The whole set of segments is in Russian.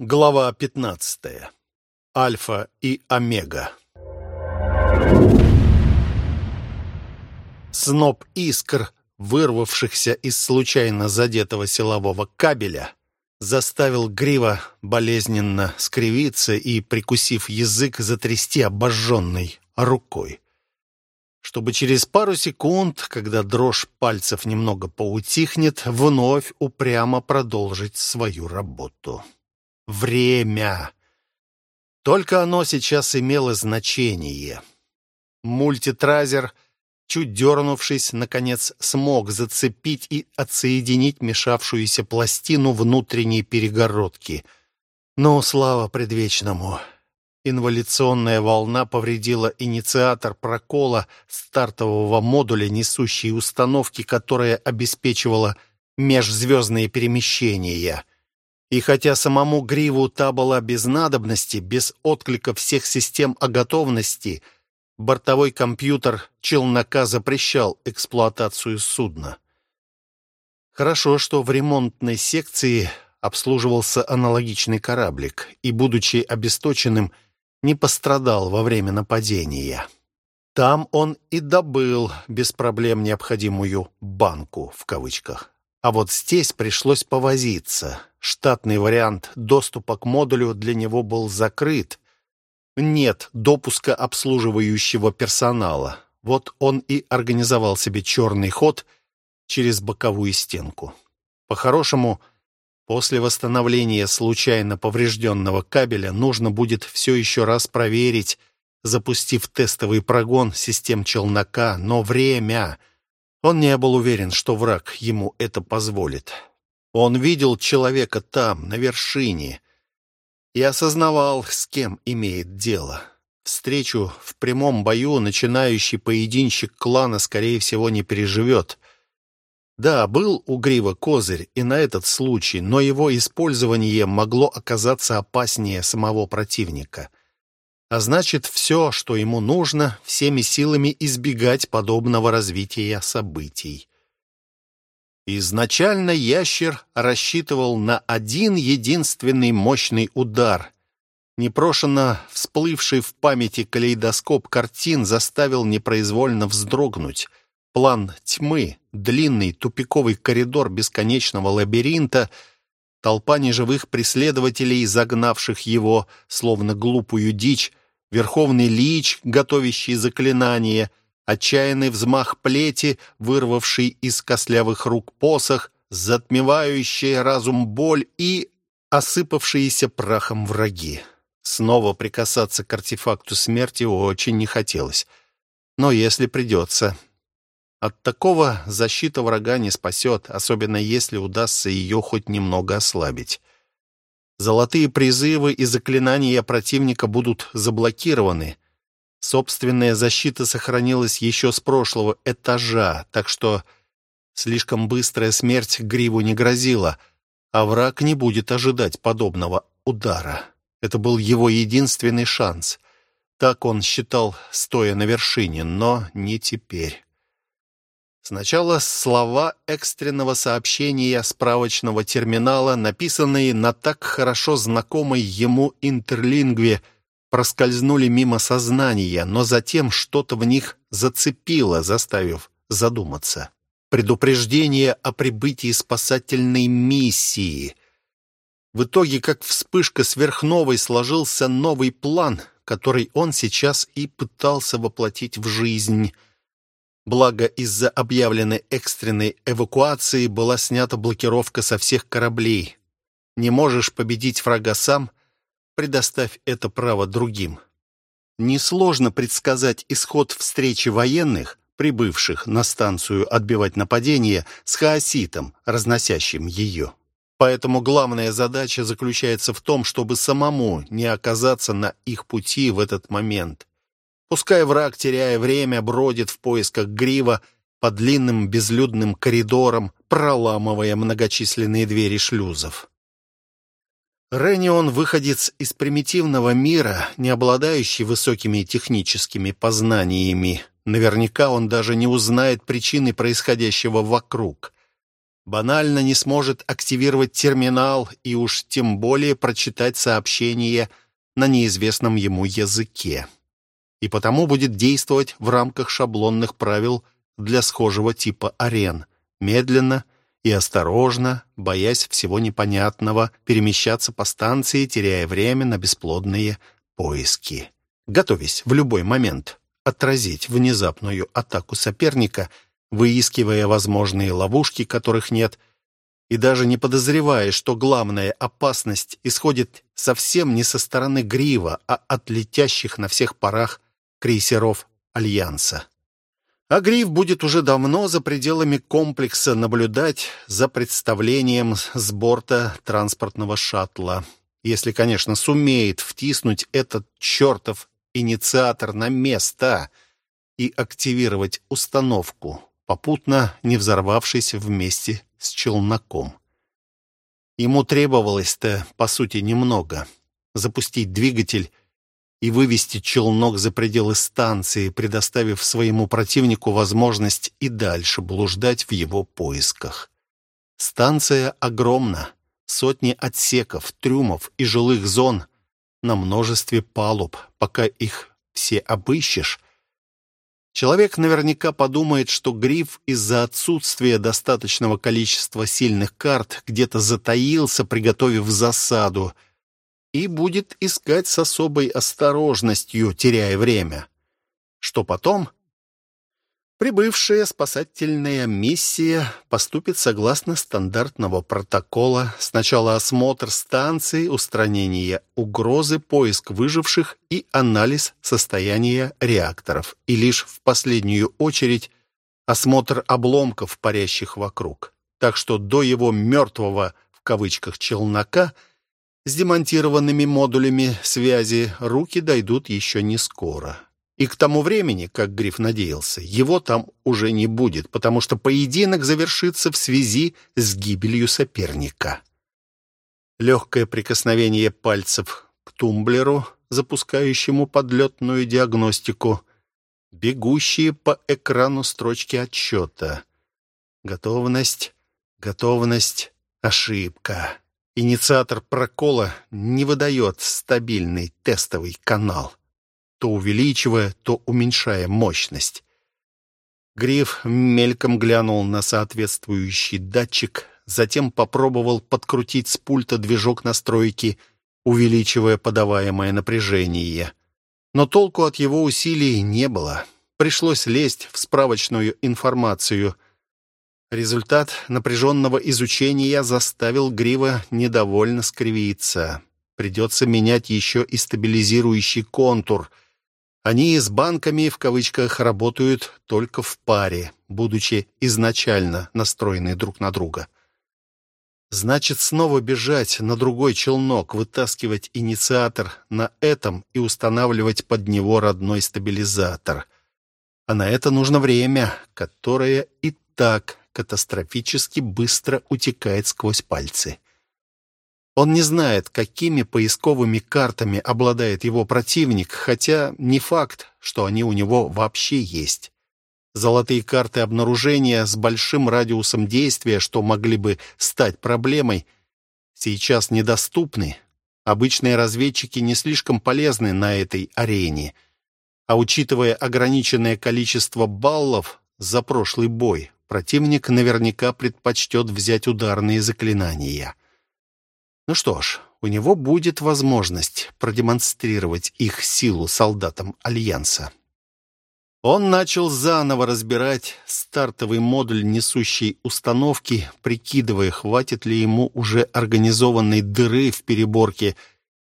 Глава 15. Альфа и Омега. Сноп искр, вырвавшихся из случайно задетого силового кабеля, заставил Грива болезненно скривиться и, прикусив язык, затрясти обожженной рукой. Чтобы через пару секунд, когда дрожь пальцев немного поутихнет, вновь упрямо продолжить свою работу время. Только оно сейчас имело значение. Мультитразер, чуть дернувшись, наконец смог зацепить и отсоединить мешавшуюся пластину внутренней перегородки. Но, слава предвечному, инволюционная волна повредила инициатор прокола стартового модуля несущей установки, которая обеспечивала межзвездные перемещения — и хотя самому Гриву та была без надобности, без отклика всех систем о готовности, бортовой компьютер челнока запрещал эксплуатацию судна. Хорошо, что в ремонтной секции обслуживался аналогичный кораблик и, будучи обесточенным, не пострадал во время нападения. Там он и добыл без проблем необходимую «банку» в кавычках. А вот здесь пришлось повозиться. Штатный вариант доступа к модулю для него был закрыт. Нет допуска обслуживающего персонала. Вот он и организовал себе черный ход через боковую стенку. По-хорошему, после восстановления случайно поврежденного кабеля нужно будет все еще раз проверить, запустив тестовый прогон систем челнока, но время... Он не был уверен, что враг ему это позволит. Он видел человека там, на вершине, и осознавал, с кем имеет дело. Встречу в прямом бою начинающий поединщик клана, скорее всего, не переживет. Да, был у Грива козырь и на этот случай, но его использование могло оказаться опаснее самого противника — а значит, все, что ему нужно, всеми силами избегать подобного развития событий. Изначально ящер рассчитывал на один единственный мощный удар. Непрошенно всплывший в памяти калейдоскоп картин заставил непроизвольно вздрогнуть. План тьмы, длинный тупиковый коридор бесконечного лабиринта — толпа неживых преследователей, загнавших его, словно глупую дичь, верховный лич, готовящий заклинание, отчаянный взмах плети, вырвавший из костлявых рук посох, затмевающая разум боль и осыпавшиеся прахом враги. Снова прикасаться к артефакту смерти очень не хотелось. Но если придется... От такого защита врага не спасет, особенно если удастся ее хоть немного ослабить. Золотые призывы и заклинания противника будут заблокированы. Собственная защита сохранилась еще с прошлого этажа, так что слишком быстрая смерть Гриву не грозила, а враг не будет ожидать подобного удара. Это был его единственный шанс. Так он считал, стоя на вершине, но не теперь. Сначала слова экстренного сообщения справочного терминала, написанные на так хорошо знакомой ему интерлингве, проскользнули мимо сознания, но затем что-то в них зацепило, заставив задуматься. Предупреждение о прибытии спасательной миссии. В итоге, как вспышка сверхновой, сложился новый план, который он сейчас и пытался воплотить в жизнь — Благо, из-за объявленной экстренной эвакуации была снята блокировка со всех кораблей. Не можешь победить врага сам, предоставь это право другим. Несложно предсказать исход встречи военных, прибывших на станцию отбивать нападение, с хаоситом, разносящим ее. Поэтому главная задача заключается в том, чтобы самому не оказаться на их пути в этот момент. Пускай враг, теряя время, бродит в поисках грива по длинным безлюдным коридорам, проламывая многочисленные двери шлюзов. Ренион — выходец из примитивного мира, не обладающий высокими техническими познаниями. Наверняка он даже не узнает причины происходящего вокруг. банально не сможет активировать терминал и уж тем более прочитать сообщение на неизвестном ему языке. И потому будет действовать в рамках шаблонных правил для схожего типа арен, медленно и осторожно, боясь всего непонятного, перемещаться по станции, теряя время на бесплодные поиски. Готовясь в любой момент отразить внезапную атаку соперника, выискивая возможные ловушки, которых нет, и даже не подозревая, что главная опасность исходит совсем не со стороны Грива, а от летящих на всех парах крейсеров Альянса. А Гриф будет уже давно за пределами комплекса наблюдать за представлением с борта транспортного шаттла. Если, конечно, сумеет втиснуть этот чертов инициатор на место и активировать установку, попутно не взорвавшись вместе с челноком. Ему требовалось-то, по сути, немного. Запустить двигатель и вывести челнок за пределы станции, предоставив своему противнику возможность и дальше блуждать в его поисках. Станция огромна. Сотни отсеков, трюмов и жилых зон на множестве палуб. Пока их все обыщешь, Человек наверняка подумает, что Гриф из-за отсутствия достаточного количества сильных карт где-то затаился, приготовив засаду, и будет искать с особой осторожностью, теряя время. Что потом? Прибывшая спасательная миссия поступит согласно стандартного протокола. Сначала осмотр станции, устранение угрозы, поиск выживших и анализ состояния реакторов. И лишь в последнюю очередь осмотр обломков, парящих вокруг. Так что до его «мертвого» в кавычках челнока – с демонтированными модулями связи руки дойдут еще не скоро. И к тому времени, как Гриф надеялся, его там уже не будет, потому что поединок завершится в связи с гибелью соперника. Легкое прикосновение пальцев к тумблеру, запускающему подлетную диагностику, бегущие по экрану строчки отчета. Готовность, готовность, ошибка. Инициатор прокола не выдает стабильный тестовый канал, то увеличивая, то уменьшая мощность. Гриф мельком глянул на соответствующий датчик, затем попробовал подкрутить с пульта движок настройки, увеличивая подаваемое напряжение. Но толку от его усилий не было. Пришлось лезть в справочную информацию, Результат напряженного изучения заставил Грива недовольно скривиться. Придется менять еще и стабилизирующий контур. Они с банками, в кавычках, работают только в паре, будучи изначально настроены друг на друга. Значит, снова бежать на другой челнок, вытаскивать инициатор на этом и устанавливать под него родной стабилизатор. А на это нужно время, которое и так катастрофически быстро утекает сквозь пальцы. Он не знает, какими поисковыми картами обладает его противник, хотя не факт, что они у него вообще есть. Золотые карты обнаружения с большим радиусом действия, что могли бы стать проблемой, сейчас недоступны. Обычные разведчики не слишком полезны на этой арене. А учитывая ограниченное количество баллов за прошлый бой, противник наверняка предпочтет взять ударные заклинания. Ну что ж, у него будет возможность продемонстрировать их силу солдатам Альянса. Он начал заново разбирать стартовый модуль несущей установки, прикидывая, хватит ли ему уже организованной дыры в переборке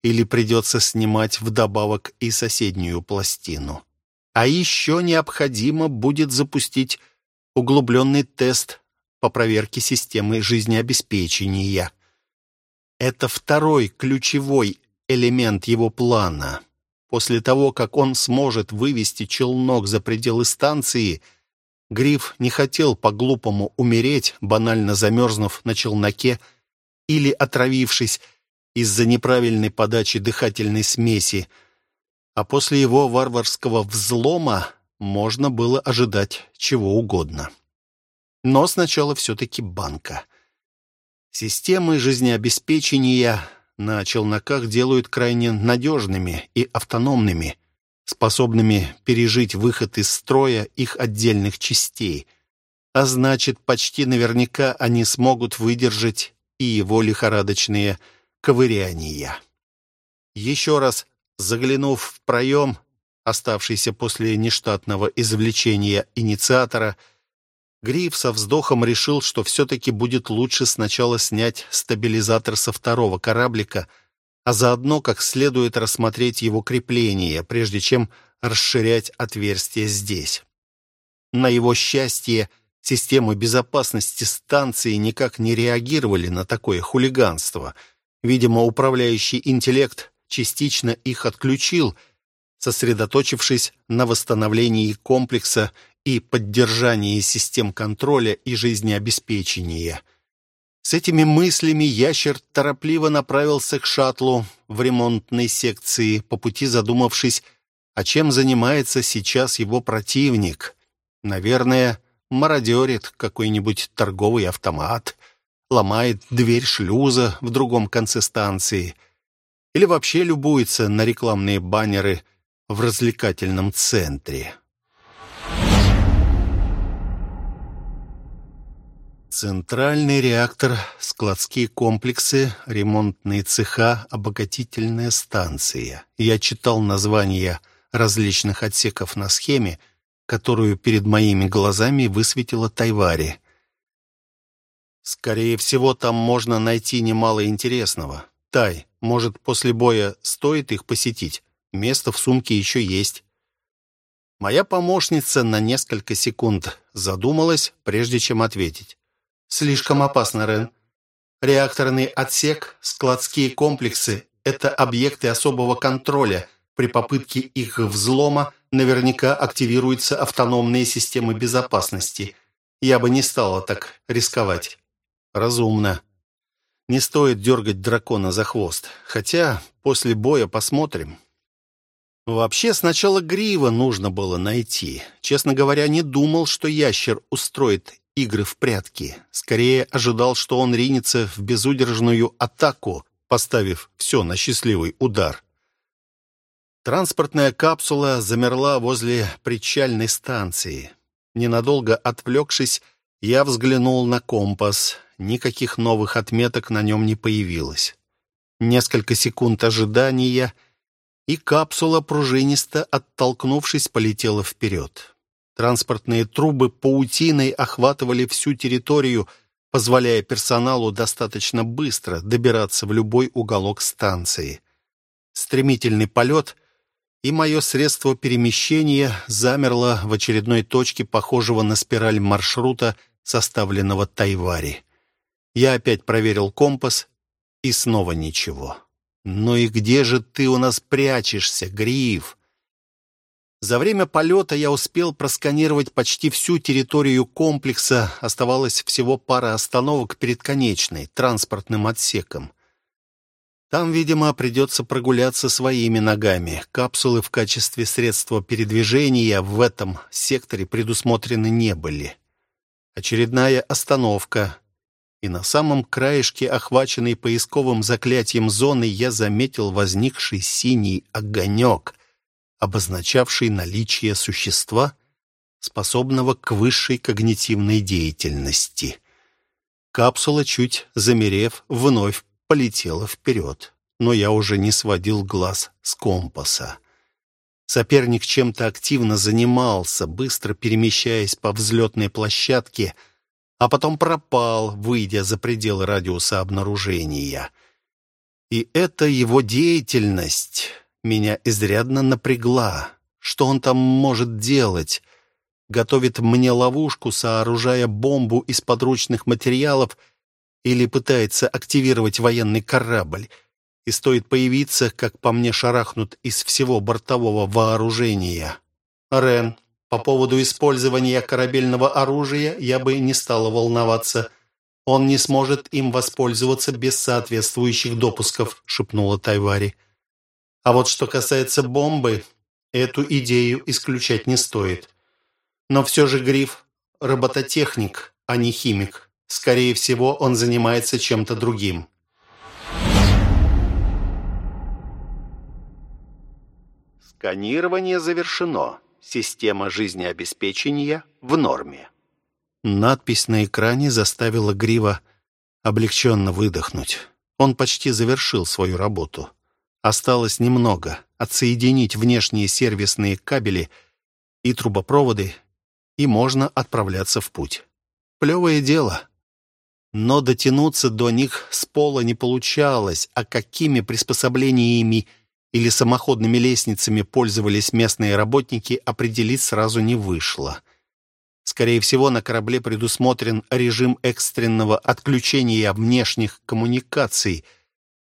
или придется снимать вдобавок и соседнюю пластину. А еще необходимо будет запустить углубленный тест по проверке системы жизнеобеспечения. Это второй ключевой элемент его плана. После того, как он сможет вывести челнок за пределы станции, Гриф не хотел по-глупому умереть, банально замерзнув на челноке или отравившись из-за неправильной подачи дыхательной смеси, а после его варварского взлома можно было ожидать чего угодно. Но сначала все-таки банка. Системы жизнеобеспечения на челноках делают крайне надежными и автономными, способными пережить выход из строя их отдельных частей. А значит, почти наверняка они смогут выдержать и его лихорадочные ковыряния. Еще раз заглянув в проем, оставшийся после нештатного извлечения инициатора, Гриф со вздохом решил, что все-таки будет лучше сначала снять стабилизатор со второго кораблика, а заодно как следует рассмотреть его крепление, прежде чем расширять отверстие здесь. На его счастье, системы безопасности станции никак не реагировали на такое хулиганство. Видимо, управляющий интеллект частично их отключил, сосредоточившись на восстановлении комплекса и поддержании систем контроля и жизнеобеспечения. С этими мыслями ящер торопливо направился к шаттлу в ремонтной секции, по пути задумавшись, а чем занимается сейчас его противник. Наверное, мародерит какой-нибудь торговый автомат, ломает дверь шлюза в другом конце станции или вообще любуется на рекламные баннеры в развлекательном центре. Центральный реактор, складские комплексы, ремонтные цеха, обогатительная станция. Я читал названия различных отсеков на схеме, которую перед моими глазами высветила Тайвари. Скорее всего, там можно найти немало интересного. Тай, может, после боя стоит их посетить? Место в сумке еще есть. Моя помощница на несколько секунд задумалась, прежде чем ответить. Слишком опасно, Рен. Реакторный отсек, складские комплексы — это объекты особого контроля. При попытке их взлома наверняка активируются автономные системы безопасности. Я бы не стала так рисковать. Разумно. Не стоит дергать дракона за хвост. Хотя после боя посмотрим. Вообще, сначала Грива нужно было найти. Честно говоря, не думал, что ящер устроит игры в прятки. Скорее ожидал, что он ринется в безудержную атаку, поставив все на счастливый удар. Транспортная капсула замерла возле причальной станции. Ненадолго отвлекшись, я взглянул на компас. Никаких новых отметок на нем не появилось. Несколько секунд ожидания, и капсула, пружинисто оттолкнувшись, полетела вперед. Транспортные трубы паутиной охватывали всю территорию, позволяя персоналу достаточно быстро добираться в любой уголок станции. Стремительный полет, и мое средство перемещения замерло в очередной точке, похожего на спираль маршрута, составленного Тайвари. Я опять проверил компас, и снова ничего. «Ну и где же ты у нас прячешься, Гриф?» За время полета я успел просканировать почти всю территорию комплекса. Оставалось всего пара остановок перед конечной, транспортным отсеком. Там, видимо, придется прогуляться своими ногами. Капсулы в качестве средства передвижения в этом секторе предусмотрены не были. Очередная остановка. И на самом краешке, охваченной поисковым заклятием зоны, я заметил возникший синий огонек — обозначавший наличие существа, способного к высшей когнитивной деятельности. Капсула, чуть замерев, вновь полетела вперед, но я уже не сводил глаз с компаса. Соперник чем-то активно занимался, быстро перемещаясь по взлетной площадке, а потом пропал, выйдя за пределы радиуса обнаружения. И эта его деятельность меня изрядно напрягла. Что он там может делать? Готовит мне ловушку, сооружая бомбу из подручных материалов или пытается активировать военный корабль. И стоит появиться, как по мне шарахнут из всего бортового вооружения. Рен, по поводу использования корабельного оружия я бы не стала волноваться. Он не сможет им воспользоваться без соответствующих допусков, шепнула Тайвари. А вот что касается бомбы, эту идею исключать не стоит. Но все же Гриф – робототехник, а не химик. Скорее всего, он занимается чем-то другим. Сканирование завершено. Система жизнеобеспечения в норме. Надпись на экране заставила Грива облегченно выдохнуть. Он почти завершил свою работу. Осталось немного — отсоединить внешние сервисные кабели и трубопроводы, и можно отправляться в путь. Плевое дело. Но дотянуться до них с пола не получалось, а какими приспособлениями или самоходными лестницами пользовались местные работники, определить сразу не вышло. Скорее всего, на корабле предусмотрен режим экстренного отключения внешних коммуникаций.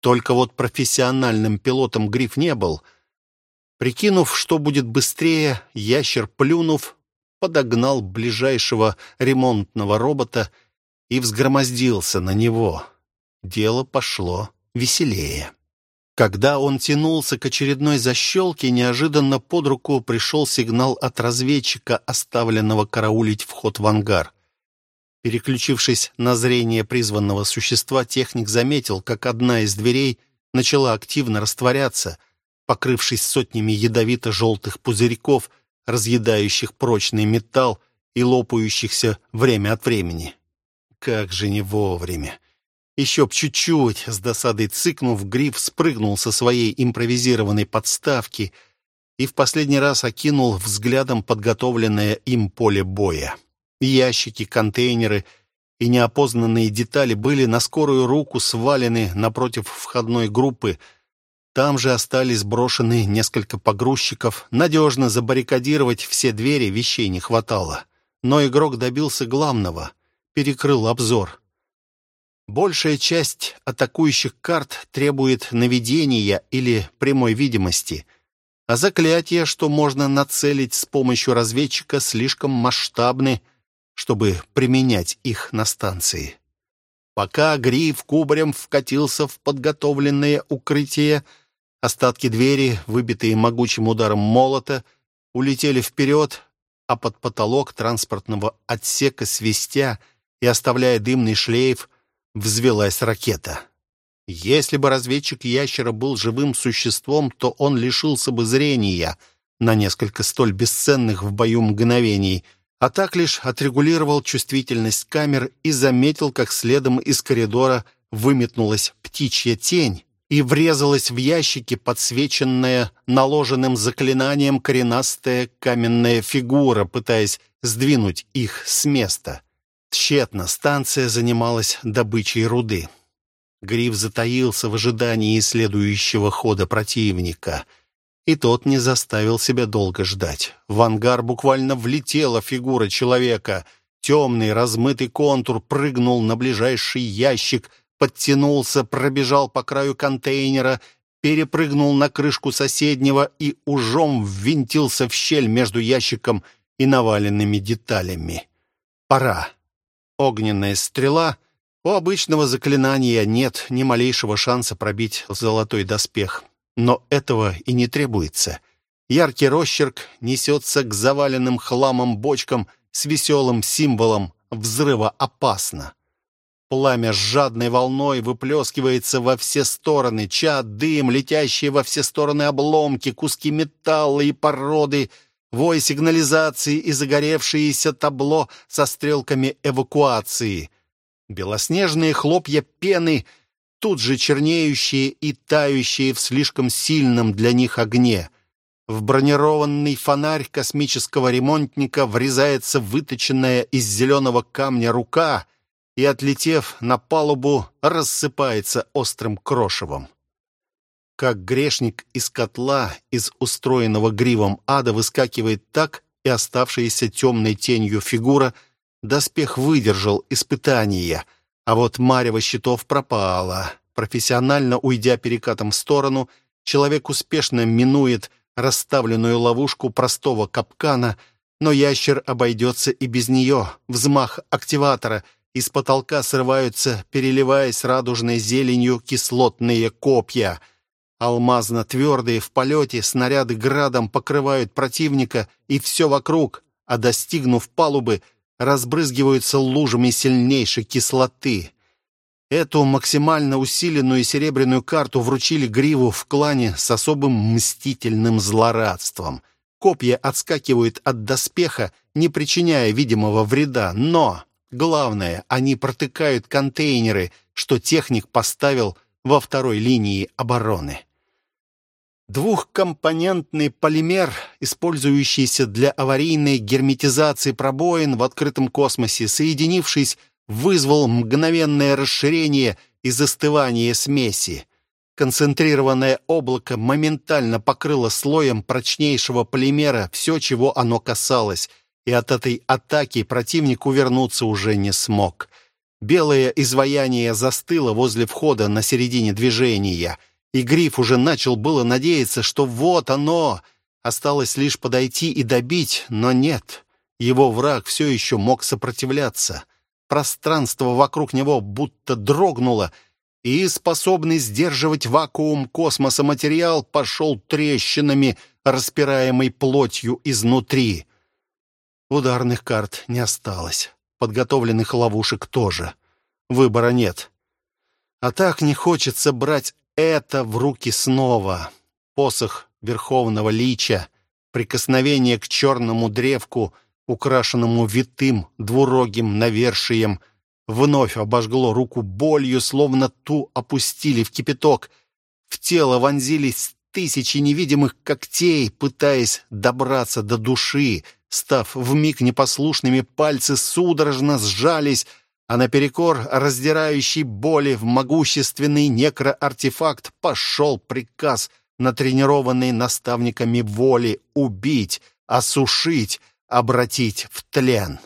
Только вот профессиональным пилотом Гриф не был. Прикинув, что будет быстрее, ящер, плюнув, подогнал ближайшего ремонтного робота и взгромоздился на него. Дело пошло веселее. Когда он тянулся к очередной защелке, неожиданно под руку пришел сигнал от разведчика, оставленного караулить вход в ангар. Переключившись на зрение призванного существа, техник заметил, как одна из дверей начала активно растворяться, покрывшись сотнями ядовито-желтых пузырьков, разъедающих прочный металл и лопающихся время от времени. Как же не вовремя! Еще б чуть-чуть, с досадой цыкнув, Гриф спрыгнул со своей импровизированной подставки и в последний раз окинул взглядом подготовленное им поле боя. Ящики, контейнеры и неопознанные детали были на скорую руку свалены напротив входной группы. Там же остались брошены несколько погрузчиков. Надежно забаррикадировать все двери вещей не хватало. Но игрок добился главного — перекрыл обзор — Большая часть атакующих карт требует наведения или прямой видимости, а заклятия, что можно нацелить с помощью разведчика, слишком масштабны, чтобы применять их на станции. Пока Гриф кубарем вкатился в подготовленное укрытие, остатки двери, выбитые могучим ударом молота, улетели вперед, а под потолок транспортного отсека свистя и оставляя дымный шлейф, взвелась ракета. Если бы разведчик ящера был живым существом, то он лишился бы зрения на несколько столь бесценных в бою мгновений, а так лишь отрегулировал чувствительность камер и заметил, как следом из коридора выметнулась птичья тень и врезалась в ящики, подсвеченная наложенным заклинанием коренастая каменная фигура, пытаясь сдвинуть их с места. Тщетно станция занималась добычей руды. Гриф затаился в ожидании следующего хода противника, и тот не заставил себя долго ждать. В ангар буквально влетела фигура человека. Темный размытый контур прыгнул на ближайший ящик, подтянулся, пробежал по краю контейнера, перепрыгнул на крышку соседнего и ужом ввинтился в щель между ящиком и наваленными деталями. «Пора!» Огненная стрела. У обычного заклинания нет ни малейшего шанса пробить золотой доспех. Но этого и не требуется. Яркий росчерк несется к заваленным хламом бочкам с веселым символом взрыва опасно. Пламя с жадной волной выплескивается во все стороны. Чад, дым, летящие во все стороны обломки, куски металла и породы — вой сигнализации и загоревшееся табло со стрелками эвакуации. Белоснежные хлопья пены, тут же чернеющие и тающие в слишком сильном для них огне. В бронированный фонарь космического ремонтника врезается выточенная из зеленого камня рука и, отлетев на палубу, рассыпается острым крошевом как грешник из котла, из устроенного гривом ада, выскакивает так, и оставшаяся темной тенью фигура, доспех выдержал испытания, а вот марево щитов пропала. Профессионально уйдя перекатом в сторону, человек успешно минует расставленную ловушку простого капкана, но ящер обойдется и без нее. Взмах активатора — из потолка срываются, переливаясь радужной зеленью, кислотные копья — Алмазно-твердые в полете снаряды градом покрывают противника и все вокруг, а достигнув палубы, разбрызгиваются лужами сильнейшей кислоты. Эту максимально усиленную серебряную карту вручили Гриву в клане с особым мстительным злорадством. Копья отскакивают от доспеха, не причиняя видимого вреда, но, главное, они протыкают контейнеры, что техник поставил во второй линии обороны. Двухкомпонентный полимер, использующийся для аварийной герметизации пробоин в открытом космосе, соединившись вызвал мгновенное расширение и застывание смеси. Концентрированное облако моментально покрыло слоем прочнейшего полимера все, чего оно касалось, и от этой атаки противник увернуться уже не смог. Белое изваяние застыло возле входа на середине движения, и Гриф уже начал было надеяться, что вот оно, осталось лишь подойти и добить, но нет, его враг все еще мог сопротивляться — Пространство вокруг него будто дрогнуло, и способный сдерживать вакуум космоса материал пошел трещинами, распираемой плотью изнутри. Ударных карт не осталось, подготовленных ловушек тоже. Выбора нет. А так не хочется брать это в руки снова. Посох Верховного Лича, прикосновение к черному древку — украшенному витым двурогим навершием, вновь обожгло руку болью, словно ту опустили в кипяток. В тело вонзились тысячи невидимых когтей, пытаясь добраться до души. Став вмиг непослушными, пальцы судорожно сжались, а наперекор раздирающей боли в могущественный некроартефакт пошел приказ, натренированный наставниками воли, убить, осушить, обратить в тлен.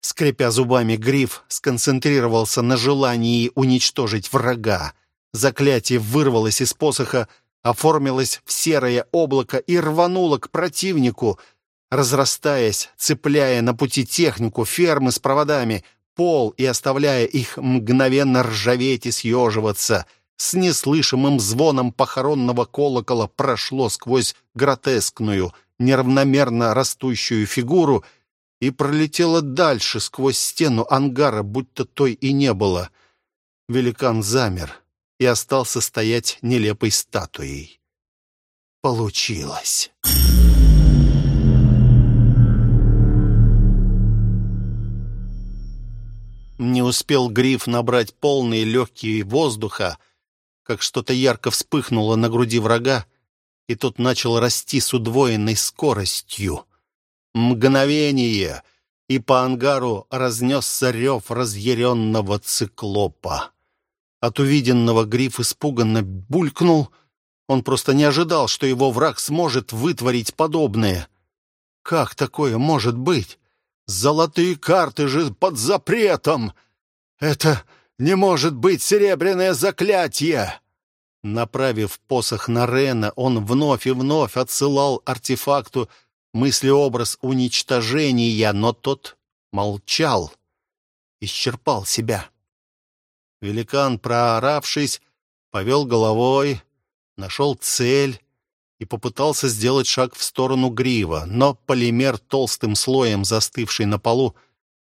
Скрипя зубами, гриф сконцентрировался на желании уничтожить врага. Заклятие вырвалось из посоха, оформилось в серое облако и рвануло к противнику, разрастаясь, цепляя на пути технику, фермы с проводами, пол и оставляя их мгновенно ржаветь и съеживаться. С неслышимым звоном похоронного колокола прошло сквозь гротескную — неравномерно растущую фигуру и пролетела дальше сквозь стену ангара, будто той и не было. Великан замер и остался стоять нелепой статуей. Получилось. Успел гриф набрать полные легкие воздуха, как что-то ярко вспыхнуло на груди врага, и тот начал расти с удвоенной скоростью. Мгновение, и по ангару разнесся рев разъяренного циклопа. От увиденного гриф испуганно булькнул. Он просто не ожидал, что его враг сможет вытворить подобное. Как такое может быть? Золотые карты же под запретом! Это не может быть серебряное заклятие! Направив посох на Рена, он вновь и вновь отсылал артефакту мыслеобраз уничтожения, но тот молчал, исчерпал себя. Великан, прооравшись, повел головой, нашел цель и попытался сделать шаг в сторону грива, но полимер, толстым слоем застывший на полу,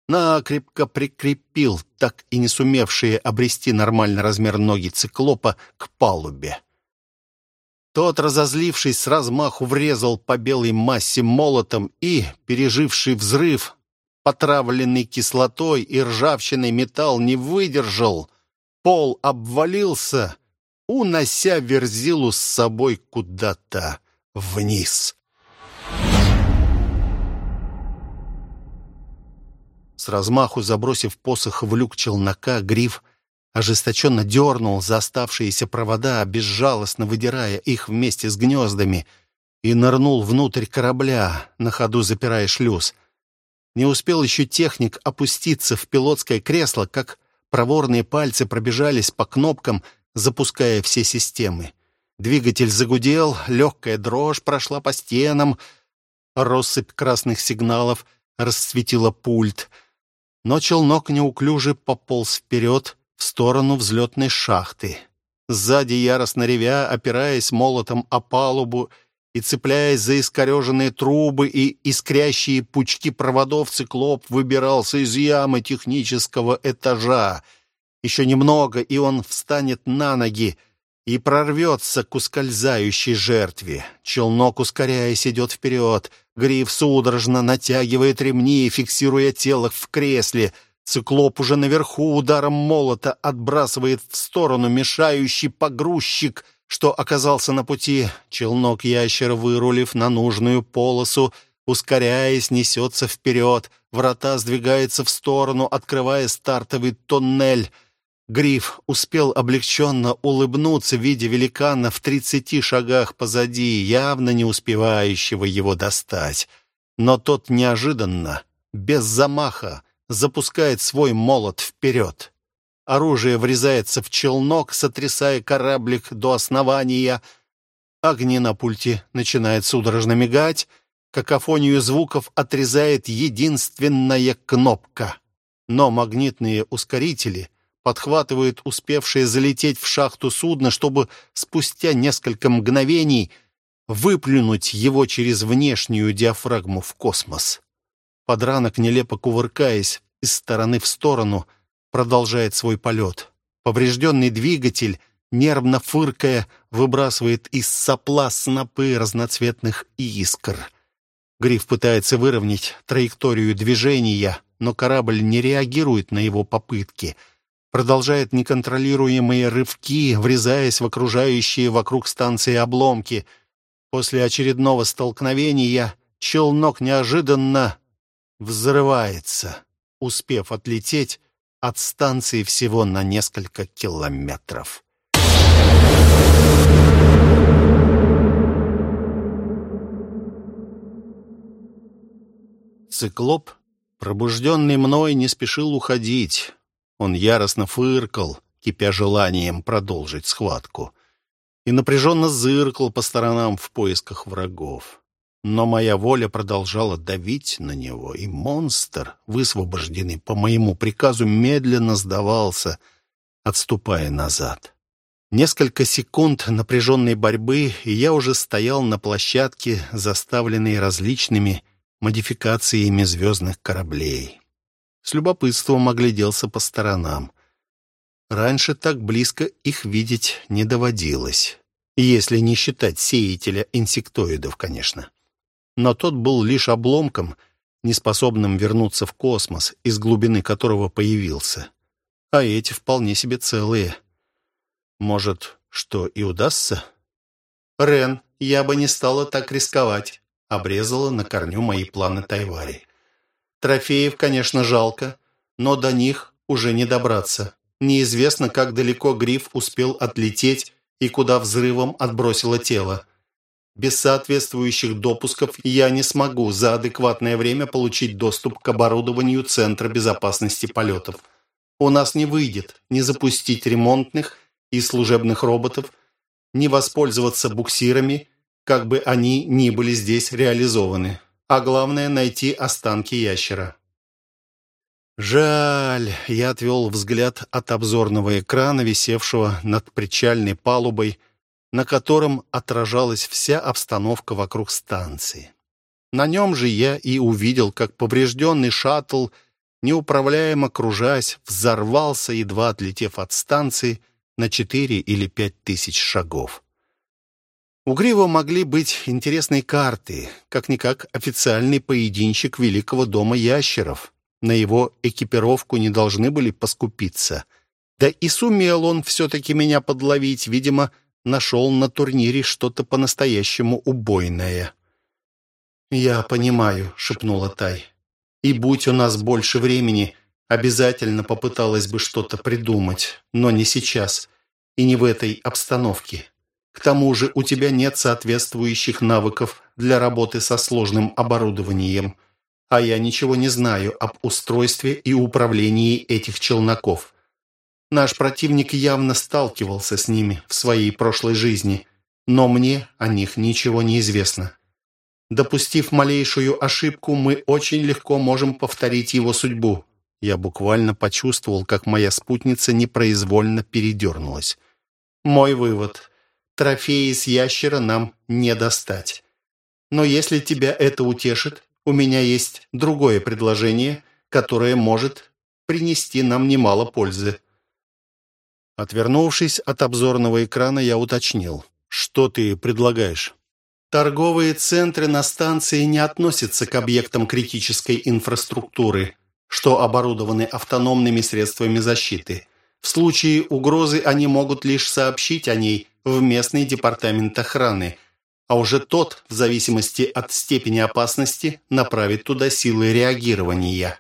накрепко прикрепил так и не сумевшие обрести нормальный размер ноги циклопа к палубе. Тот, разозлившись, с размаху врезал по белой массе молотом и, переживший взрыв, потравленный кислотой и ржавчиной металл не выдержал. Пол обвалился, унося верзилу с собой куда-то вниз. С размаху забросив посох в люк челнока, гриф ожесточенно дернул за оставшиеся провода, безжалостно выдирая их вместе с гнездами, и нырнул внутрь корабля, на ходу запирая шлюз. Не успел еще техник опуститься в пилотское кресло, как проворные пальцы пробежались по кнопкам, запуская все системы. Двигатель загудел, легкая дрожь прошла по стенам, россыпь красных сигналов расцветила пульт — но челнок неуклюже пополз вперед в сторону взлетной шахты. Сзади, яростно ревя, опираясь молотом о палубу и, цепляясь за искореженные трубы и искрящие пучки проводов, циклоп выбирался из ямы технического этажа. Еще немного, и он встанет на ноги и прорвется к ускользающей жертве. Челнок, ускоряясь, идет вперед. Гриф судорожно натягивает ремни, фиксируя тело в кресле. Циклоп уже наверху ударом молота отбрасывает в сторону мешающий погрузчик — что оказался на пути. Челнок ящера, вырулив на нужную полосу, ускоряясь, несется вперед. Врата сдвигаются в сторону, открывая стартовый тоннель. Гриф успел облегченно улыбнуться, видя великана в тридцати шагах позади, явно не успевающего его достать. Но тот неожиданно, без замаха, запускает свой молот вперед. Оружие врезается в челнок, сотрясая кораблик до основания. Огни на пульте начинают судорожно мигать. Какофонию звуков отрезает единственная кнопка. Но магнитные ускорители подхватывают успевшее залететь в шахту судно, чтобы спустя несколько мгновений выплюнуть его через внешнюю диафрагму в космос. Подранок, нелепо кувыркаясь из стороны в сторону, — продолжает свой полет. Поврежденный двигатель, нервно фыркая, выбрасывает из сопла снопы разноцветных искр. Гриф пытается выровнять траекторию движения, но корабль не реагирует на его попытки. Продолжает неконтролируемые рывки, врезаясь в окружающие вокруг станции обломки. После очередного столкновения челнок неожиданно взрывается. Успев отлететь, от станции всего на несколько километров. Циклоп, пробужденный мной, не спешил уходить. Он яростно фыркал, кипя желанием продолжить схватку, и напряженно зыркал по сторонам в поисках врагов. Но моя воля продолжала давить на него, и монстр, высвобожденный по моему приказу, медленно сдавался, отступая назад. Несколько секунд напряженной борьбы, и я уже стоял на площадке, заставленной различными модификациями звездных кораблей. С любопытством огляделся по сторонам. Раньше так близко их видеть не доводилось. Если не считать сеятеля инсектоидов, конечно но тот был лишь обломком, неспособным вернуться в космос, из глубины которого появился. А эти вполне себе целые. Может, что и удастся? «Рен, я бы не стала так рисковать», — обрезала на корню мои планы Тайвари. «Трофеев, конечно, жалко, но до них уже не добраться. Неизвестно, как далеко Гриф успел отлететь и куда взрывом отбросило тело. Без соответствующих допусков я не смогу за адекватное время получить доступ к оборудованию Центра безопасности полетов. У нас не выйдет не запустить ремонтных и служебных роботов, не воспользоваться буксирами, как бы они ни были здесь реализованы. А главное – найти останки ящера. Жаль, я отвел взгляд от обзорного экрана, висевшего над причальной палубой, на котором отражалась вся обстановка вокруг станции. На нем же я и увидел, как поврежденный шаттл, неуправляемо кружась, взорвался, едва отлетев от станции на четыре или пять тысяч шагов. У Грива могли быть интересные карты, как-никак официальный поединщик Великого дома ящеров. На его экипировку не должны были поскупиться. Да и сумел он все-таки меня подловить, видимо, нашел на турнире что-то по-настоящему убойное. «Я понимаю», — шепнула Тай. «И будь у нас больше времени, обязательно попыталась бы что-то придумать, но не сейчас и не в этой обстановке. К тому же у тебя нет соответствующих навыков для работы со сложным оборудованием, а я ничего не знаю об устройстве и управлении этих челноков. Наш противник явно сталкивался с ними в своей прошлой жизни, но мне о них ничего не известно. Допустив малейшую ошибку, мы очень легко можем повторить его судьбу. Я буквально почувствовал, как моя спутница непроизвольно передернулась. Мой вывод. Трофеи с ящера нам не достать. Но если тебя это утешит, у меня есть другое предложение, которое может принести нам немало пользы». Отвернувшись от обзорного экрана, я уточнил. «Что ты предлагаешь?» Торговые центры на станции не относятся к объектам критической инфраструктуры, что оборудованы автономными средствами защиты. В случае угрозы они могут лишь сообщить о ней в местный департамент охраны, а уже тот, в зависимости от степени опасности, направит туда силы реагирования.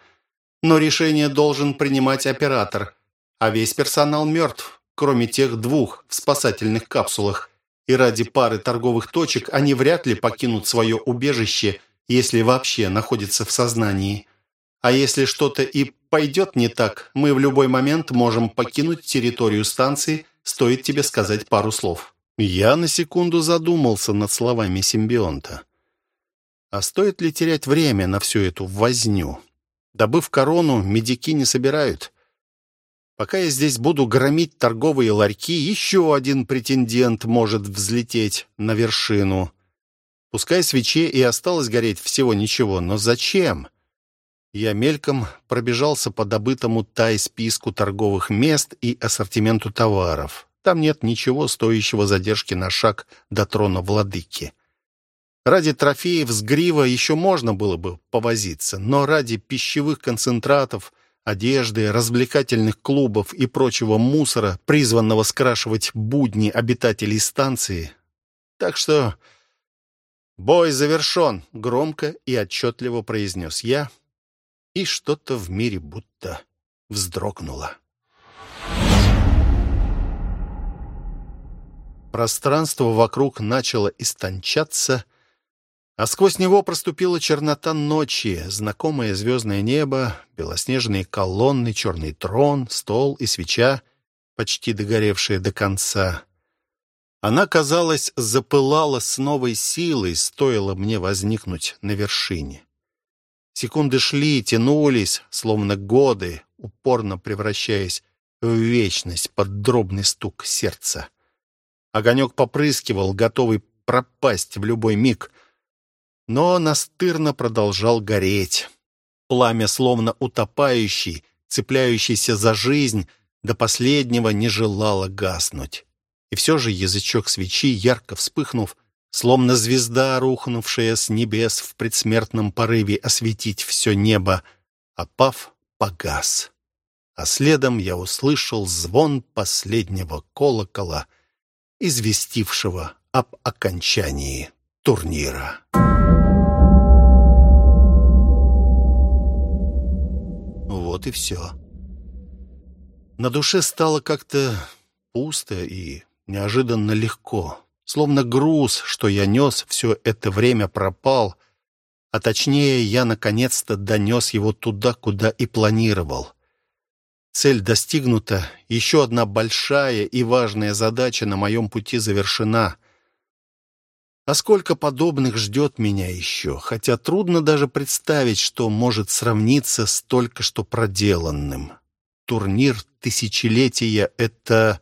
Но решение должен принимать оператор, а весь персонал мертв, кроме тех двух в спасательных капсулах, и ради пары торговых точек они вряд ли покинут свое убежище, если вообще находятся в сознании. А если что-то и пойдет не так, мы в любой момент можем покинуть территорию станции, стоит тебе сказать пару слов». Я на секунду задумался над словами симбионта. А стоит ли терять время на всю эту возню? Добыв корону, медики не собирают. Пока я здесь буду громить торговые ларьки, еще один претендент может взлететь на вершину. Пускай свече и осталось гореть всего ничего, но зачем? Я мельком пробежался по добытому тай-списку торговых мест и ассортименту товаров. Там нет ничего стоящего задержки на шаг до трона владыки. Ради трофеев с грива еще можно было бы повозиться, но ради пищевых концентратов, одежды, развлекательных клубов и прочего мусора, призванного скрашивать будни обитателей станции. Так что «Бой завершен», — громко и отчетливо произнес я, и что-то в мире будто вздрогнуло. Пространство вокруг начало истончаться, а сквозь него проступила чернота ночи, знакомое звездное небо, белоснежные колонны, черный трон, стол и свеча, почти догоревшие до конца. Она, казалось, запылала с новой силой, стоило мне возникнуть на вершине. Секунды шли, тянулись, словно годы, упорно превращаясь в вечность под дробный стук сердца. Огонек попрыскивал, готовый пропасть в любой миг, но настырно продолжал гореть. Пламя, словно утопающий, цепляющийся за жизнь, до последнего не желало гаснуть. И все же язычок свечи, ярко вспыхнув, словно звезда, рухнувшая с небес в предсмертном порыве осветить все небо, опав, погас. А следом я услышал звон последнего колокола — известившего об окончании турнира. Вот и все. На душе стало как-то пусто и неожиданно легко. Словно груз, что я нес все это время, пропал, а точнее, я наконец-то донес его туда, куда и планировал. Цель достигнута, еще одна большая и важная задача на моем пути завершена. А сколько подобных ждет меня еще, хотя трудно даже представить, что может сравниться с только что проделанным. Турнир тысячелетия — это...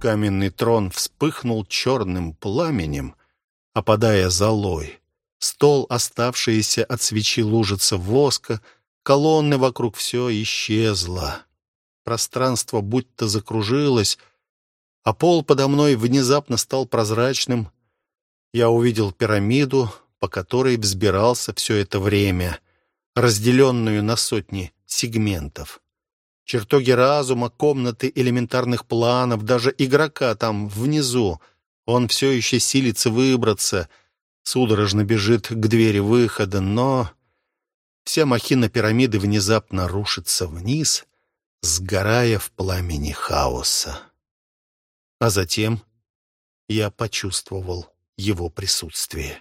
Каменный трон вспыхнул черным пламенем, опадая золой. Стол, оставшиеся от свечи лужица воска, колонны вокруг все исчезло. Пространство будто закружилось, а пол подо мной внезапно стал прозрачным. Я увидел пирамиду, по которой взбирался все это время, разделенную на сотни сегментов. Чертоги разума, комнаты элементарных планов, даже игрока там внизу. Он все еще силится выбраться — судорожно бежит к двери выхода, но вся махина пирамиды внезапно рушится вниз, сгорая в пламени хаоса. А затем я почувствовал его присутствие.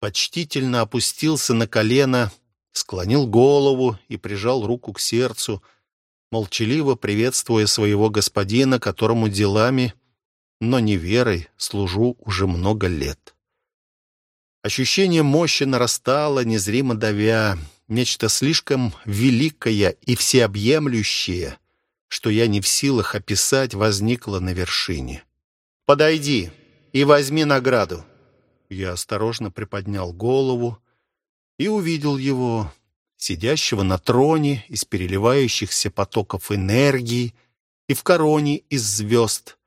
Почтительно опустился на колено, склонил голову и прижал руку к сердцу, молчаливо приветствуя своего господина, которому делами, но не верой, служу уже много лет. Ощущение мощи нарастало, незримо давя, нечто слишком великое и всеобъемлющее, что я не в силах описать, возникло на вершине. Подойди и возьми награду». Я осторожно приподнял голову и увидел его, сидящего на троне из переливающихся потоков энергии и в короне из звезд.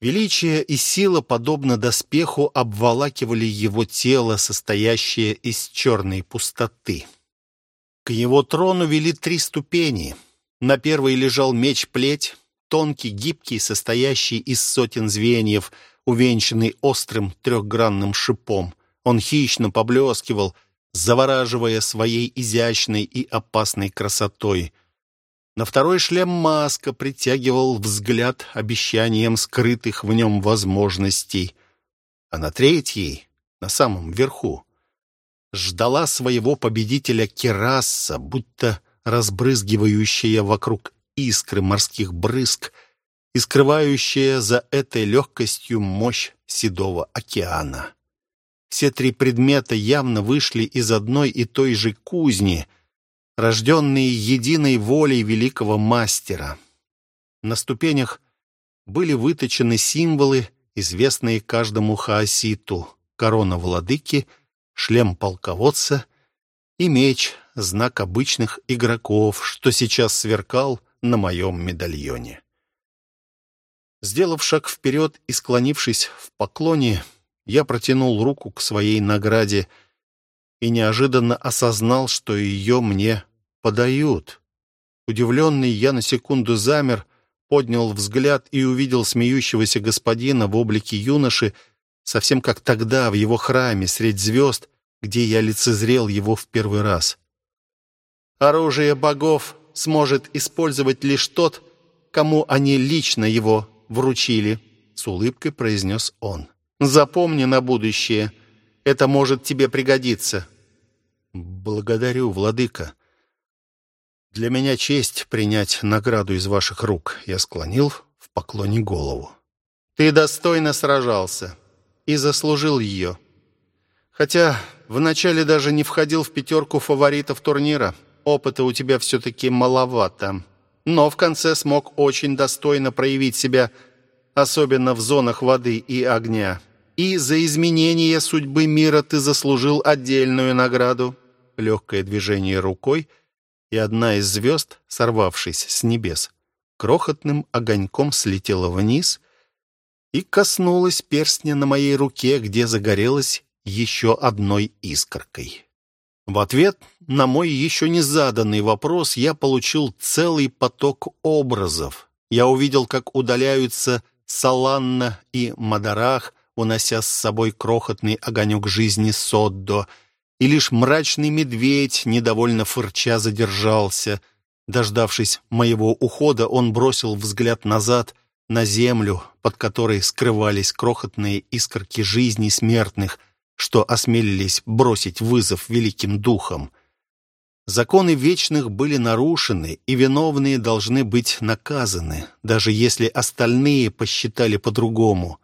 Величие и сила, подобно доспеху, обволакивали его тело, состоящее из черной пустоты. К его трону вели три ступени. На первой лежал меч-плеть, тонкий, гибкий, состоящий из сотен звеньев, увенчанный острым трехгранным шипом. Он хищно поблескивал, завораживая своей изящной и опасной красотой. На второй шлем маска притягивал взгляд обещанием скрытых в нем возможностей. А на третьей, на самом верху, ждала своего победителя кераса, будто разбрызгивающая вокруг искры морских брызг и скрывающая за этой легкостью мощь седого океана. Все три предмета явно вышли из одной и той же кузни, рожденные единой волей великого мастера. На ступенях были выточены символы, известные каждому хаоситу, корона владыки, шлем полководца и меч, знак обычных игроков, что сейчас сверкал на моем медальоне. Сделав шаг вперед и склонившись в поклоне, я протянул руку к своей награде и неожиданно осознал, что ее мне подают. Удивленный, я на секунду замер, поднял взгляд и увидел смеющегося господина в облике юноши, совсем как тогда в его храме средь звезд, где я лицезрел его в первый раз. Оружие богов сможет использовать лишь тот, кому они лично его вручили», — с улыбкой произнес он. «Запомни на будущее. Это может тебе пригодиться». «Благодарю, владыка. Для меня честь принять награду из ваших рук». Я склонил в поклоне голову. «Ты достойно сражался и заслужил ее. Хотя вначале даже не входил в пятерку фаворитов турнира» опыта у тебя все-таки маловато. Но в конце смог очень достойно проявить себя, особенно в зонах воды и огня. И за изменение судьбы мира ты заслужил отдельную награду. Легкое движение рукой, и одна из звезд, сорвавшись с небес, крохотным огоньком слетела вниз и коснулась перстня на моей руке, где загорелась еще одной искоркой. В ответ на мой еще не заданный вопрос я получил целый поток образов. Я увидел, как удаляются Саланна и Мадарах, унося с собой крохотный огонек жизни Соддо, и лишь мрачный медведь, недовольно фырча, задержался. Дождавшись моего ухода, он бросил взгляд назад на землю, под которой скрывались крохотные искорки жизни смертных — что осмелились бросить вызов великим духам. Законы вечных были нарушены, и виновные должны быть наказаны, даже если остальные посчитали по-другому.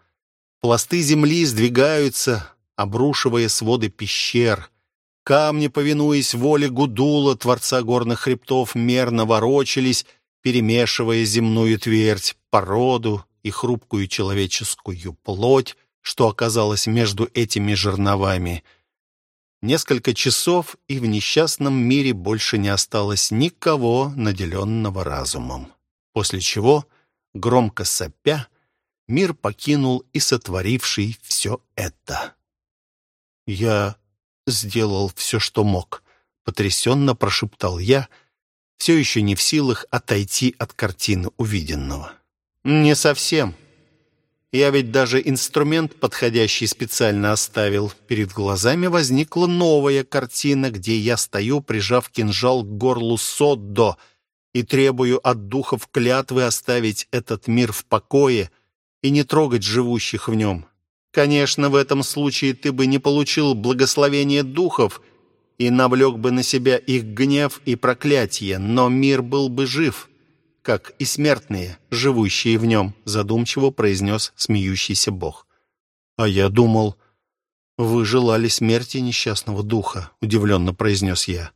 Пласты земли сдвигаются, обрушивая своды пещер. Камни, повинуясь воле Гудула, Творца горных хребтов, мерно ворочались, перемешивая земную твердь, породу и хрупкую человеческую плоть, что оказалось между этими жерновами. Несколько часов, и в несчастном мире больше не осталось никого, наделенного разумом. После чего, громко сопя, мир покинул и сотворивший все это. «Я сделал все, что мог», — потрясенно прошептал я, все еще не в силах отойти от картины увиденного. «Не совсем», я ведь даже инструмент подходящий специально оставил. Перед глазами возникла новая картина, где я стою, прижав кинжал к горлу Соддо и требую от духов клятвы оставить этот мир в покое и не трогать живущих в нем. Конечно, в этом случае ты бы не получил благословения духов и навлек бы на себя их гнев и проклятие, но мир был бы жив» как и смертные, живущие в нем», задумчиво произнес смеющийся бог. «А я думал, вы желали смерти несчастного духа», удивленно произнес я.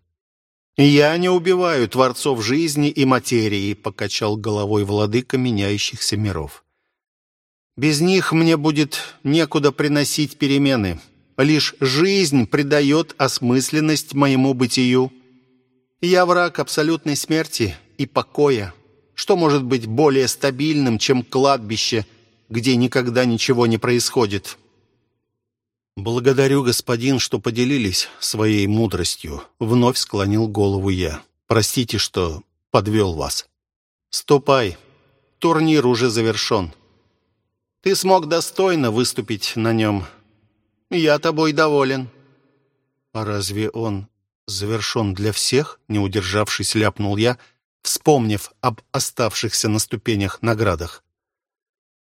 «Я не убиваю творцов жизни и материи», покачал головой владыка меняющихся миров. Без них мне будет некуда приносить перемены. Лишь жизнь придает осмысленность моему бытию. Я враг абсолютной смерти и покоя. Что может быть более стабильным, чем кладбище, где никогда ничего не происходит? «Благодарю, господин, что поделились своей мудростью», — вновь склонил голову я. «Простите, что подвел вас». «Ступай. Турнир уже завершен. Ты смог достойно выступить на нем. Я тобой доволен». «А разве он завершен для всех?» — не удержавшись, ляпнул я, вспомнив об оставшихся на ступенях наградах.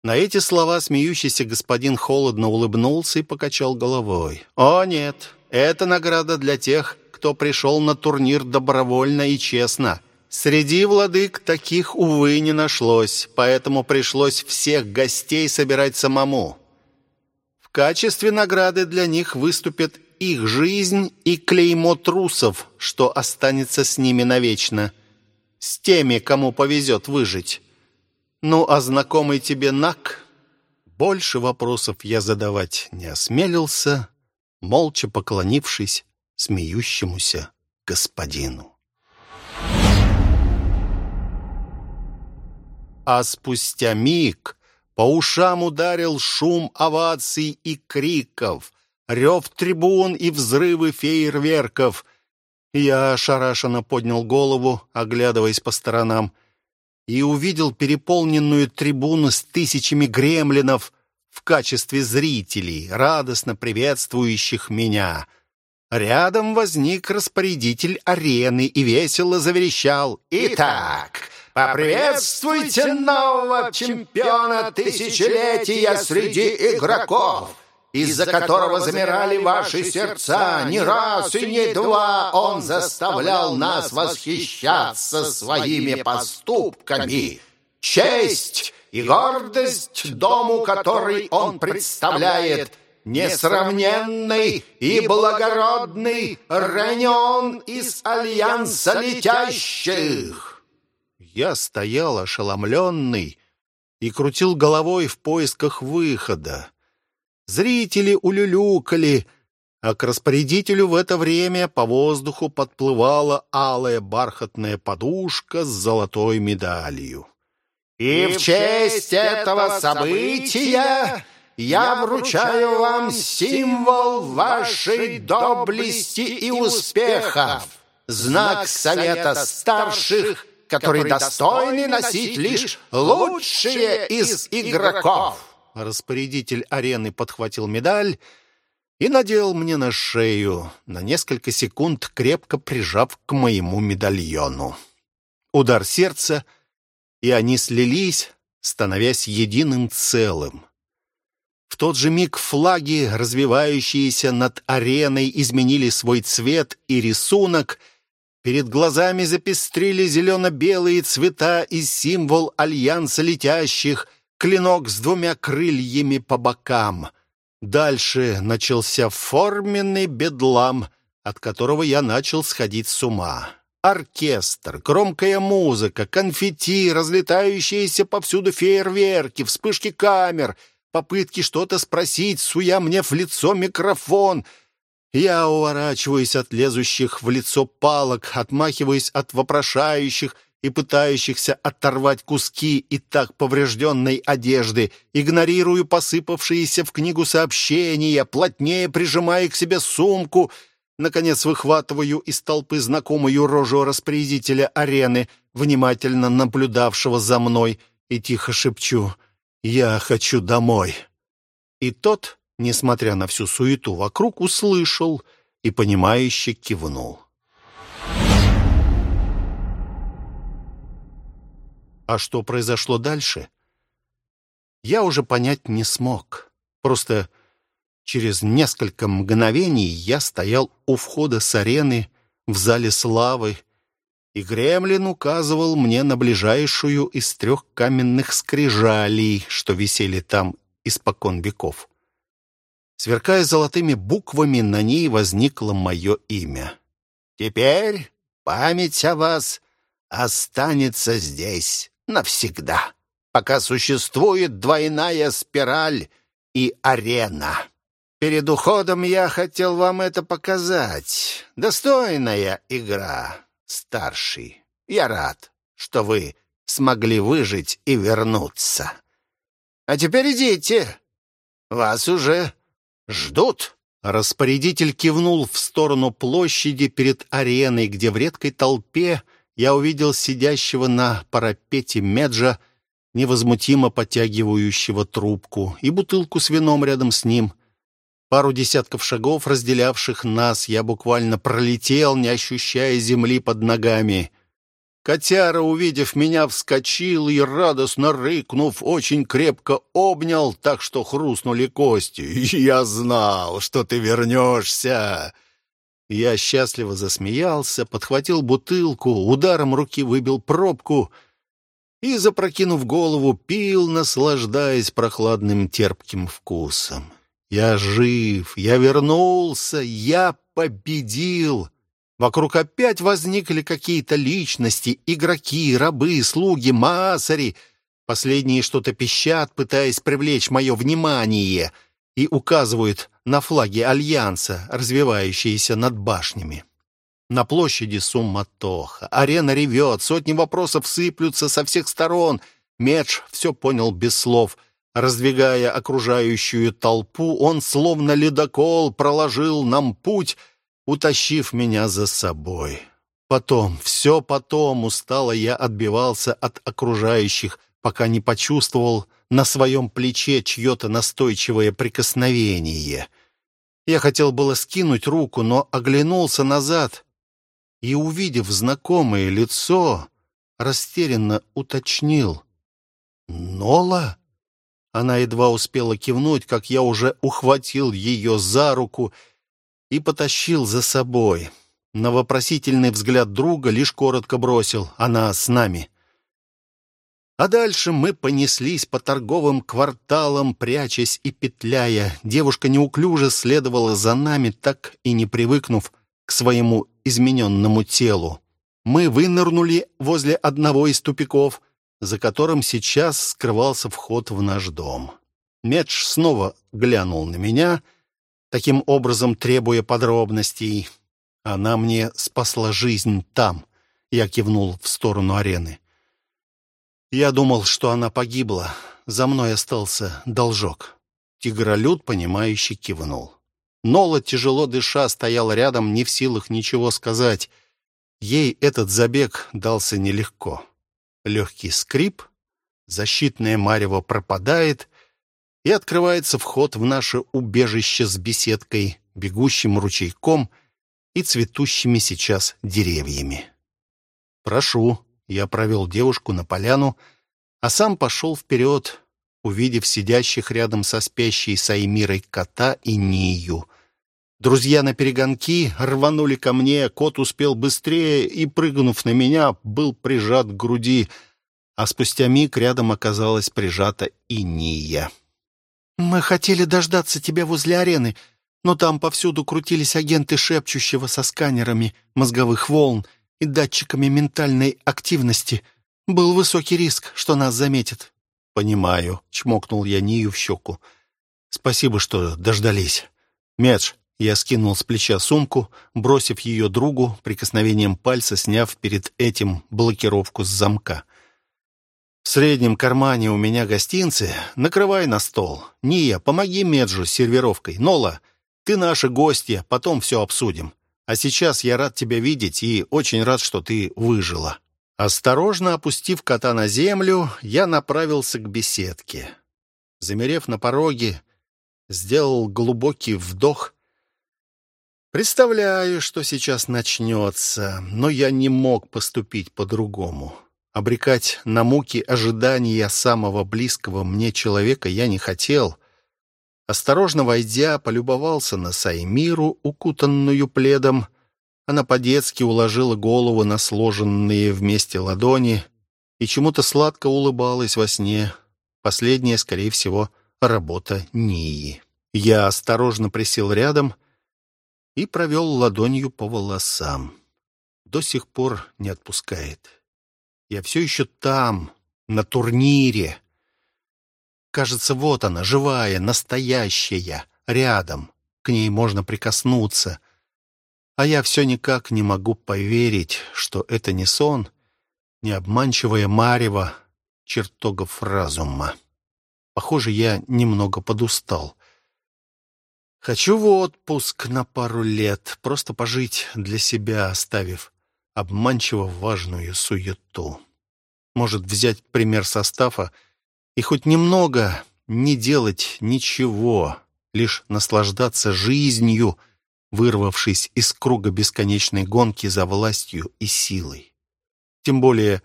На эти слова смеющийся господин холодно улыбнулся и покачал головой. «О, нет, это награда для тех, кто пришел на турнир добровольно и честно. Среди владык таких, увы, не нашлось, поэтому пришлось всех гостей собирать самому. В качестве награды для них выступит их жизнь и клеймо трусов, что останется с ними навечно. С теми, кому повезет выжить». «Ну, а знакомый тебе Нак?» Больше вопросов я задавать не осмелился, молча поклонившись смеющемуся господину. А спустя миг по ушам ударил шум оваций и криков, рев трибун и взрывы фейерверков. Я ошарашенно поднял голову, оглядываясь по сторонам — и увидел переполненную трибуну с тысячами гремлинов в качестве зрителей, радостно приветствующих меня. Рядом возник распорядитель арены и весело заверещал «Итак, поприветствуйте нового чемпиона тысячелетия среди игроков!» из-за которого замирали ваши сердца. Не раз и не два он заставлял нас восхищаться своими поступками. Честь и гордость дому, который он представляет, несравненный и благородный Ренион из Альянса Летящих. Я стоял ошеломленный и крутил головой в поисках выхода. Зрители улюлюкали, а к распорядителю в это время по воздуху подплывала алая бархатная подушка с золотой медалью. «И в честь этого события я вручаю вам символ вашей доблести и успехов, знак Совета Старших, который достойны носить лишь лучшие из игроков». Распорядитель арены подхватил медаль и надел мне на шею, на несколько секунд крепко прижав к моему медальону. Удар сердца, и они слились, становясь единым целым. В тот же миг флаги, развивающиеся над ареной, изменили свой цвет и рисунок. Перед глазами запестрили зелено-белые цвета и символ альянса летящих, клинок с двумя крыльями по бокам. Дальше начался форменный бедлам, от которого я начал сходить с ума. Оркестр, громкая музыка, конфетти, разлетающиеся повсюду фейерверки, вспышки камер, попытки что-то спросить, суя мне в лицо микрофон. Я уворачиваюсь от лезущих в лицо палок, отмахиваюсь от вопрошающих, и пытающихся оторвать куски и так поврежденной одежды, игнорирую посыпавшиеся в книгу сообщения, плотнее прижимая к себе сумку, наконец выхватываю из толпы знакомую рожу распорядителя арены, внимательно наблюдавшего за мной, и тихо шепчу «Я хочу домой». И тот, несмотря на всю суету вокруг, услышал и, понимающе кивнул. А что произошло дальше, я уже понять не смог. Просто через несколько мгновений я стоял у входа с арены в зале славы, и Гремлин указывал мне на ближайшую из трех каменных скрижалей, что висели там испокон веков. Сверкая золотыми буквами, на ней возникло мое имя. «Теперь память о вас останется здесь навсегда. пока существует двойная спираль и арена. Перед уходом я хотел вам это показать. Достойная игра, старший. Я рад, что вы смогли выжить и вернуться. А теперь идите. Вас уже ждут». Распорядитель кивнул в сторону площади перед ареной, где в редкой толпе я увидел сидящего на парапете Меджа, невозмутимо потягивающего трубку, и бутылку с вином рядом с ним. Пару десятков шагов, разделявших нас, я буквально пролетел, не ощущая земли под ногами. Котяра, увидев меня, вскочил и, радостно рыкнув, очень крепко обнял, так что хрустнули кости. «Я знал, что ты вернешься!» Я счастливо засмеялся, подхватил бутылку, ударом руки выбил пробку и, запрокинув голову, пил, наслаждаясь прохладным терпким вкусом. «Я жив! Я вернулся! Я победил!» Вокруг опять возникли какие-то личности, игроки, рабы, слуги, маасари. Последние что-то пищат, пытаясь привлечь мое внимание, и указывают на флаги Альянса, развивающиеся над башнями. На площади суматоха. Арена ревет, сотни вопросов сыплются со всех сторон. Медж все понял без слов. Раздвигая окружающую толпу, он, словно ледокол, проложил нам путь — утащив меня за собой. Потом, все потом устало я отбивался от окружающих, пока не почувствовал на своем плече чье-то настойчивое прикосновение. Я хотел было скинуть руку, но оглянулся назад и, увидев знакомое лицо, растерянно уточнил. «Нола?» Она едва успела кивнуть, как я уже ухватил ее за руку и потащил за собой. На вопросительный взгляд друга лишь коротко бросил «Она с нами». А дальше мы понеслись по торговым кварталам, прячась и петляя. Девушка неуклюже следовала за нами, так и не привыкнув к своему измененному телу. Мы вынырнули возле одного из тупиков, за которым сейчас скрывался вход в наш дом. Медж снова глянул на меня — таким образом требуя подробностей. Она мне спасла жизнь там. Я кивнул в сторону арены. Я думал, что она погибла. За мной остался должок. Тигролюд, понимающе кивнул. Нола, тяжело дыша, стояла рядом, не в силах ничего сказать. Ей этот забег дался нелегко. Легкий скрип, защитное марево пропадает, и открывается вход в наше убежище с беседкой, бегущим ручейком и цветущими сейчас деревьями. «Прошу», — я провел девушку на поляну, а сам пошел вперед, увидев сидящих рядом со спящей Саймирой кота и Нию. Друзья на перегонки рванули ко мне, кот успел быстрее и, прыгнув на меня, был прижат к груди, а спустя миг рядом оказалась прижата и Ния. «Мы хотели дождаться тебя возле арены, но там повсюду крутились агенты шепчущего со сканерами мозговых волн и датчиками ментальной активности. Был высокий риск, что нас заметят». «Понимаю», — чмокнул я Нию в щеку. «Спасибо, что дождались. Медж, я скинул с плеча сумку, бросив ее другу, прикосновением пальца сняв перед этим блокировку с замка. В среднем кармане у меня гостинцы. Накрывай на стол. Ния, помоги Меджу с сервировкой. Нола, ты наша гостья, потом все обсудим. А сейчас я рад тебя видеть и очень рад, что ты выжила». Осторожно опустив кота на землю, я направился к беседке. Замерев на пороге, сделал глубокий вдох. Представляю, что сейчас начнется, но я не мог поступить по-другому. Обрекать на муки ожидания самого близкого мне человека я не хотел. Осторожно войдя, полюбовался на Саймиру, укутанную пледом. Она по-детски уложила голову на сложенные вместе ладони и чему-то сладко улыбалась во сне. Последняя, скорее всего, работа Нии. Я осторожно присел рядом и провел ладонью по волосам. До сих пор не отпускает. Я все еще там, на турнире. Кажется, вот она, живая, настоящая, рядом. К ней можно прикоснуться. А я все никак не могу поверить, что это не сон, не обманчивая марево чертогов разума. Похоже, я немного подустал. Хочу в отпуск на пару лет, просто пожить для себя, оставив обманчиво важную суету. Может, взять пример состава и хоть немного не делать ничего, лишь наслаждаться жизнью, вырвавшись из круга бесконечной гонки за властью и силой. Тем более,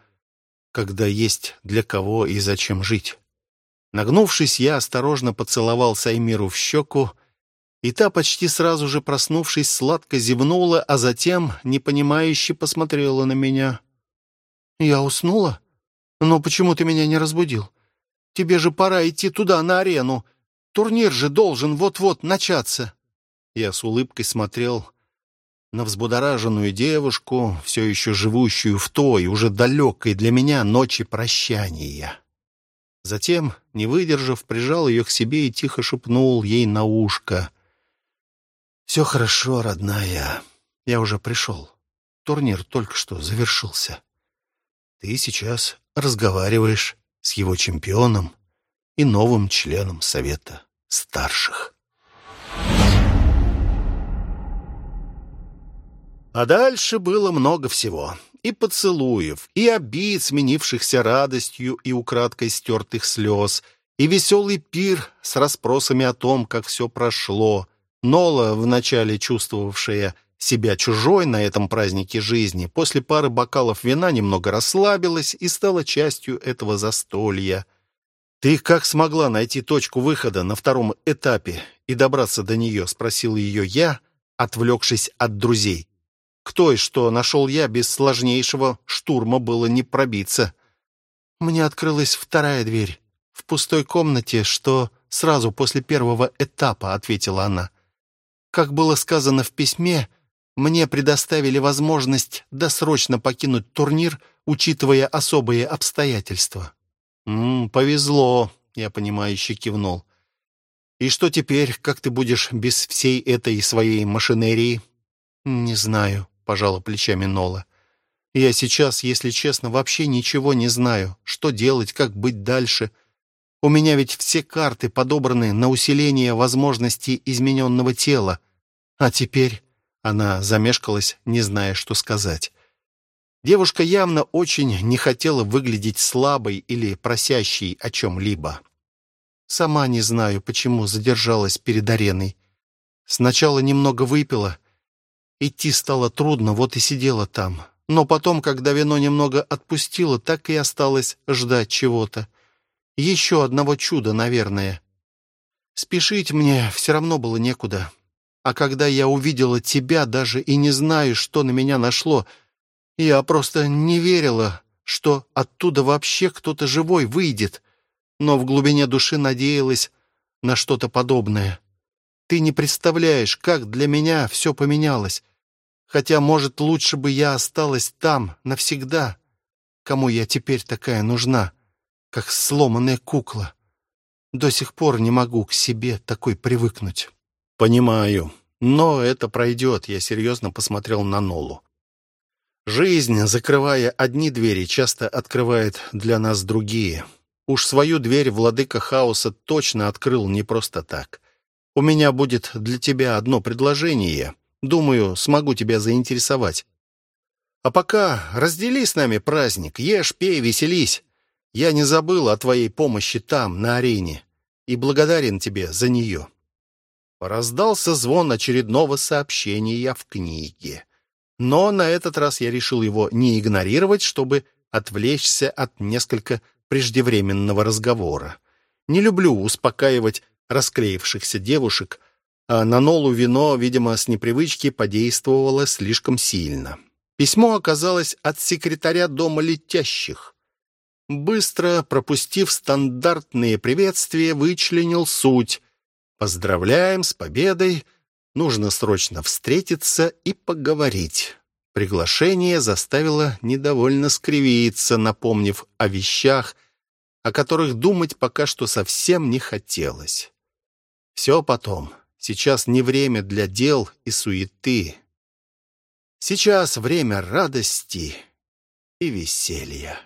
когда есть для кого и зачем жить. Нагнувшись, я осторожно поцеловал Саймиру в щеку, и та, почти сразу же проснувшись, сладко зевнула, а затем непонимающе посмотрела на меня. «Я уснула? Но почему ты меня не разбудил? Тебе же пора идти туда, на арену. Турнир же должен вот-вот начаться». Я с улыбкой смотрел на взбудораженную девушку, все еще живущую в той, уже далекой для меня ночи прощания. Затем, не выдержав, прижал ее к себе и тихо шепнул ей на ушко. «Все хорошо, родная. Я уже пришел. Турнир только что завершился. Ты сейчас разговариваешь с его чемпионом и новым членом Совета Старших». А дальше было много всего. И поцелуев, и обид, сменившихся радостью и украдкой стертых слез, и веселый пир с расспросами о том, как все прошло. Нола, вначале чувствовавшая себя чужой на этом празднике жизни, после пары бокалов вина немного расслабилась и стала частью этого застолья. «Ты как смогла найти точку выхода на втором этапе и добраться до нее?» — спросил ее я, отвлекшись от друзей. К той, что нашел я, без сложнейшего штурма было не пробиться. Мне открылась вторая дверь. В пустой комнате, что сразу после первого этапа, ответила она. Как было сказано в письме, мне предоставили возможность досрочно покинуть турнир, учитывая особые обстоятельства. «М -м, «Повезло», — я понимающе кивнул. «И что теперь, как ты будешь без всей этой своей машинерии?» «Не знаю пожала плечами Нола. «Я сейчас, если честно, вообще ничего не знаю. Что делать, как быть дальше? У меня ведь все карты подобраны на усиление возможностей измененного тела. А теперь...» Она замешкалась, не зная, что сказать. Девушка явно очень не хотела выглядеть слабой или просящей о чем-либо. Сама не знаю, почему задержалась перед ареной. Сначала немного выпила, Идти стало трудно, вот и сидела там. Но потом, когда вино немного отпустило, так и осталось ждать чего-то. Еще одного чуда, наверное. Спешить мне все равно было некуда. А когда я увидела тебя, даже и не знаю, что на меня нашло, я просто не верила, что оттуда вообще кто-то живой выйдет, но в глубине души надеялась на что-то подобное. Ты не представляешь, как для меня все поменялось. Хотя, может, лучше бы я осталась там навсегда. Кому я теперь такая нужна, как сломанная кукла? До сих пор не могу к себе такой привыкнуть. Понимаю, но это пройдет, я серьезно посмотрел на Нолу. Жизнь, закрывая одни двери, часто открывает для нас другие. Уж свою дверь владыка хаоса точно открыл не просто так. У меня будет для тебя одно предложение, Думаю, смогу тебя заинтересовать. А пока раздели с нами праздник, ешь, пей, веселись. Я не забыл о твоей помощи там, на арене, и благодарен тебе за нее». Раздался звон очередного сообщения в книге. Но на этот раз я решил его не игнорировать, чтобы отвлечься от несколько преждевременного разговора. Не люблю успокаивать расклеившихся девушек, а на Нолу вино, видимо, с непривычки подействовало слишком сильно. Письмо оказалось от секретаря Дома летящих. Быстро, пропустив стандартные приветствия, вычленил суть. «Поздравляем с победой! Нужно срочно встретиться и поговорить». Приглашение заставило недовольно скривиться, напомнив о вещах, о которых думать пока что совсем не хотелось. Все потом. Сейчас не время для дел и суеты. Сейчас время радости и веселья.